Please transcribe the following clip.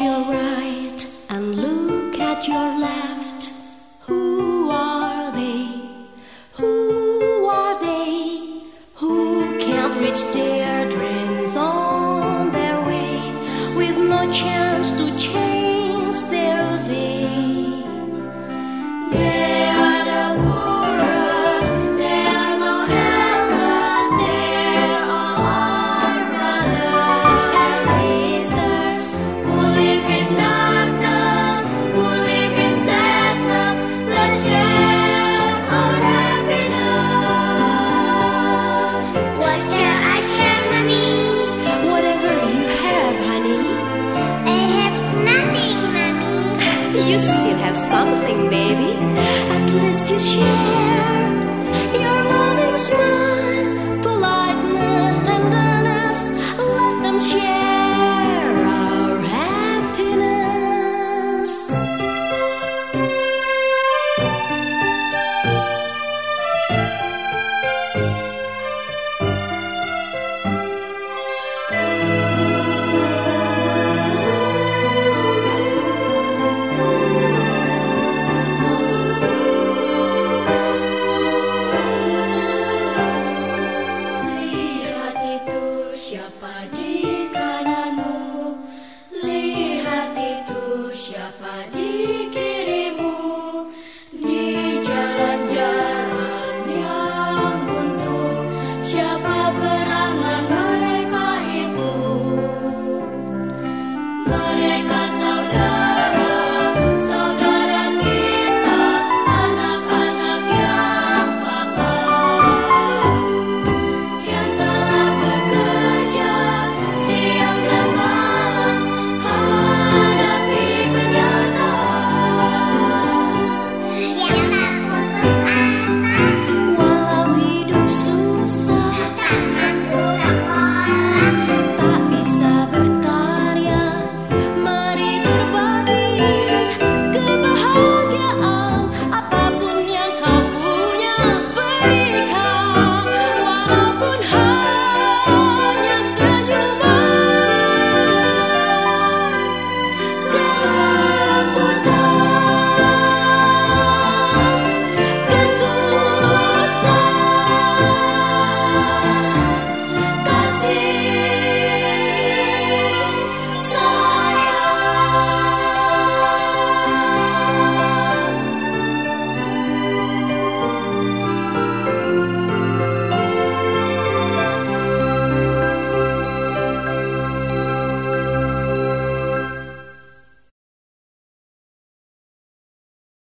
your right and look at your left. Who are they? Who are they? Who can't reach their dreams on their way with no chance to change their something, baby. At least you share your morning smile, politeness, tenderness. Let them share our happiness.